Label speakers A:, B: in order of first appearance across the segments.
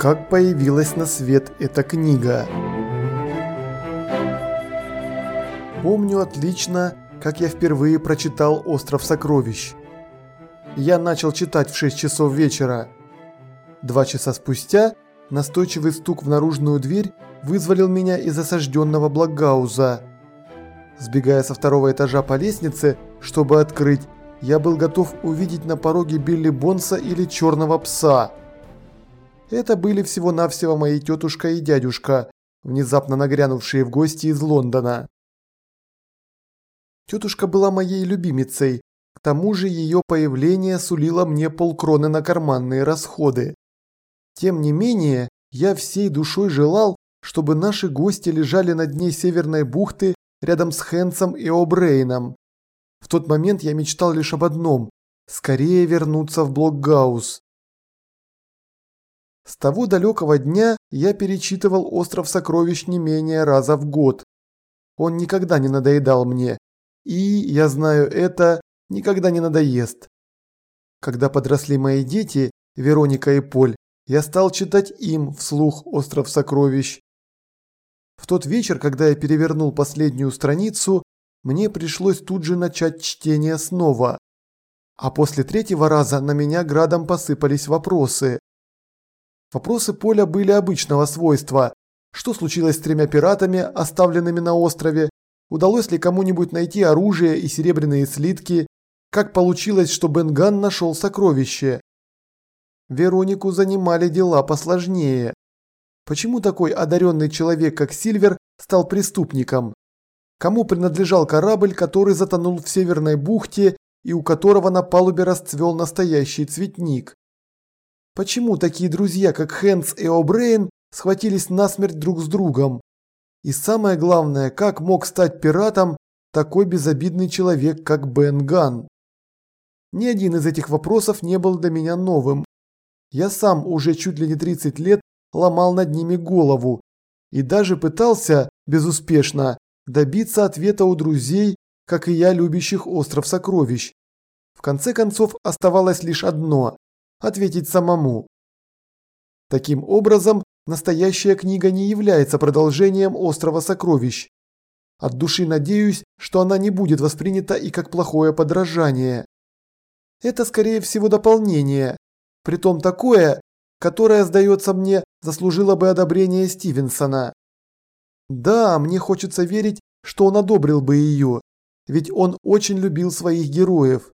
A: Как появилась на свет эта книга? Помню отлично, как я впервые прочитал «Остров сокровищ». Я начал читать в 6 часов вечера. Два часа спустя настойчивый стук в наружную дверь вызволил меня из осажденного Благауза. Сбегая со второго этажа по лестнице, чтобы открыть, я был готов увидеть на пороге Билли Бонса или Черного Пса. Это были всего-навсего мои тетушка и дядюшка, внезапно нагрянувшие в гости из Лондона. Тетушка была моей любимицей, к тому же ее появление сулило мне полкроны на карманные расходы. Тем не менее, я всей душой желал, чтобы наши гости лежали на дне Северной бухты рядом с Хэнсом и О'Брейном. В тот момент я мечтал лишь об одном – скорее вернуться в Блокгаус. С того далекого дня я перечитывал «Остров сокровищ» не менее раза в год. Он никогда не надоедал мне. И, я знаю это, никогда не надоест. Когда подросли мои дети, Вероника и Поль, я стал читать им вслух «Остров сокровищ». В тот вечер, когда я перевернул последнюю страницу, мне пришлось тут же начать чтение снова. А после третьего раза на меня градом посыпались вопросы. Вопросы Поля были обычного свойства. Что случилось с тремя пиратами, оставленными на острове? Удалось ли кому-нибудь найти оружие и серебряные слитки? Как получилось, что Бенган нашел сокровище? Веронику занимали дела посложнее. Почему такой одаренный человек, как Сильвер, стал преступником? Кому принадлежал корабль, который затонул в Северной бухте и у которого на палубе расцвел настоящий цветник? Почему такие друзья, как Хэнс и О'Брейн, схватились насмерть друг с другом? И самое главное, как мог стать пиратом такой безобидный человек, как Бен Ган? Ни один из этих вопросов не был для меня новым. Я сам уже чуть ли не 30 лет ломал над ними голову и даже пытался, безуспешно, добиться ответа у друзей, как и я, любящих остров сокровищ. В конце концов оставалось лишь одно ответить самому. Таким образом, настоящая книга не является продолжением «Острова сокровищ». От души надеюсь, что она не будет воспринята и как плохое подражание. Это, скорее всего, дополнение, притом такое, которое, сдается мне, заслужило бы одобрение Стивенсона. Да, мне хочется верить, что он одобрил бы ее, ведь он очень любил своих героев.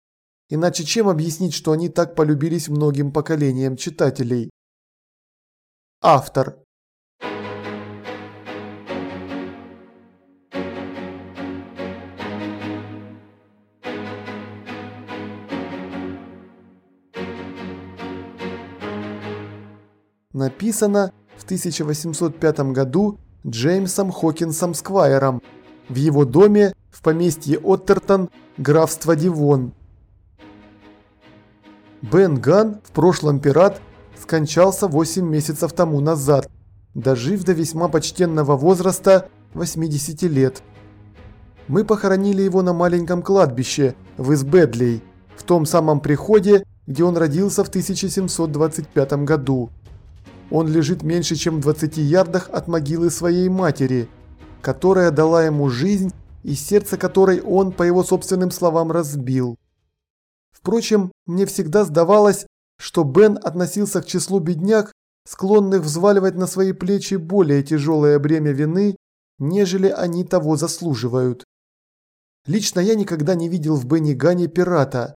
A: Иначе чем объяснить, что они так полюбились многим поколениям читателей? Автор Написано в 1805 году Джеймсом Хокинсом Сквайром в его доме в поместье Оттертон, графство Дивон. Бен Ган, в прошлом пират, скончался 8 месяцев тому назад, дожив до весьма почтенного возраста 80 лет. Мы похоронили его на маленьком кладбище в Избедлей, в том самом приходе, где он родился в 1725 году. Он лежит меньше, чем в 20 ярдах от могилы своей матери, которая дала ему жизнь и сердце которой он, по его собственным словам, разбил. Впрочем, мне всегда сдавалось, что Бен относился к числу бедняк, склонных взваливать на свои плечи более тяжелое бремя вины, нежели они того заслуживают. Лично я никогда не видел в Бенни Гане пирата.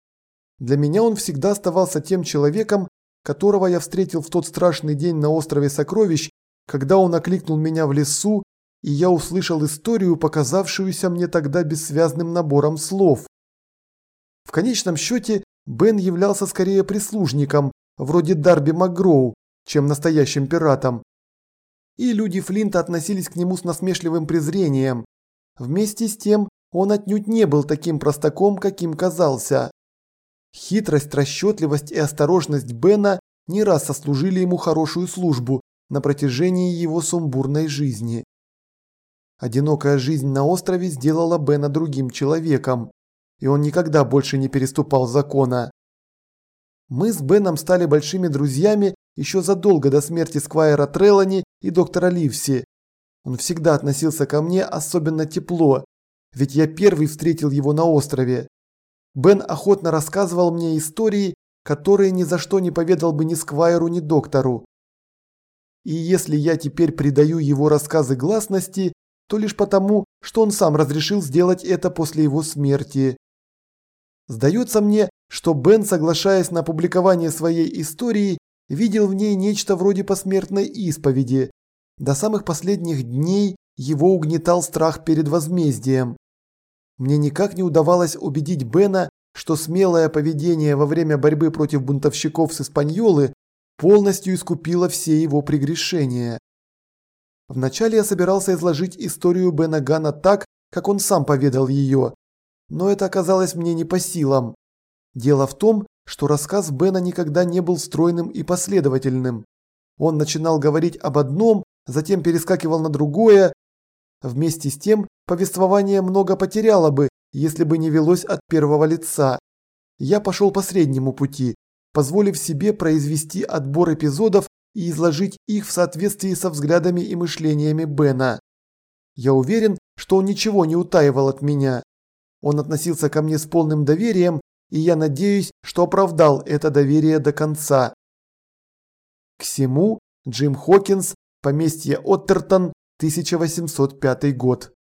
A: Для меня он всегда оставался тем человеком, которого я встретил в тот страшный день на острове Сокровищ, когда он окликнул меня в лесу, и я услышал историю, показавшуюся мне тогда бессвязным набором слов. В конечном счете, Бен являлся скорее прислужником, вроде Дарби МакГроу, чем настоящим пиратом. И люди Флинта относились к нему с насмешливым презрением. Вместе с тем, он отнюдь не был таким простаком, каким казался. Хитрость, расчетливость и осторожность Бена не раз сослужили ему хорошую службу на протяжении его сумбурной жизни. Одинокая жизнь на острове сделала Бена другим человеком и он никогда больше не переступал закона. Мы с Беном стали большими друзьями еще задолго до смерти Сквайра Трелани и доктора Ливси. Он всегда относился ко мне особенно тепло, ведь я первый встретил его на острове. Бен охотно рассказывал мне истории, которые ни за что не поведал бы ни Сквайру, ни доктору. И если я теперь придаю его рассказы гласности, то лишь потому, что он сам разрешил сделать это после его смерти. Сдается мне, что Бен, соглашаясь на публикование своей истории, видел в ней нечто вроде посмертной исповеди. До самых последних дней его угнетал страх перед возмездием. Мне никак не удавалось убедить Бена, что смелое поведение во время борьбы против бунтовщиков с Испаньолы полностью искупило все его прегрешения. Вначале я собирался изложить историю Бена Гана так, как он сам поведал ее, но это оказалось мне не по силам. Дело в том, что рассказ Бена никогда не был стройным и последовательным. Он начинал говорить об одном, затем перескакивал на другое. Вместе с тем, повествование много потеряло бы, если бы не велось от первого лица. Я пошел по среднему пути, позволив себе произвести отбор эпизодов и изложить их в соответствии со взглядами и мышлениями Бена. Я уверен, что он ничего не утаивал от меня. Он относился ко мне с полным доверием, и я надеюсь, что оправдал это доверие до конца. К всему Джим Хокинс, поместье Оттертон, 1805 год.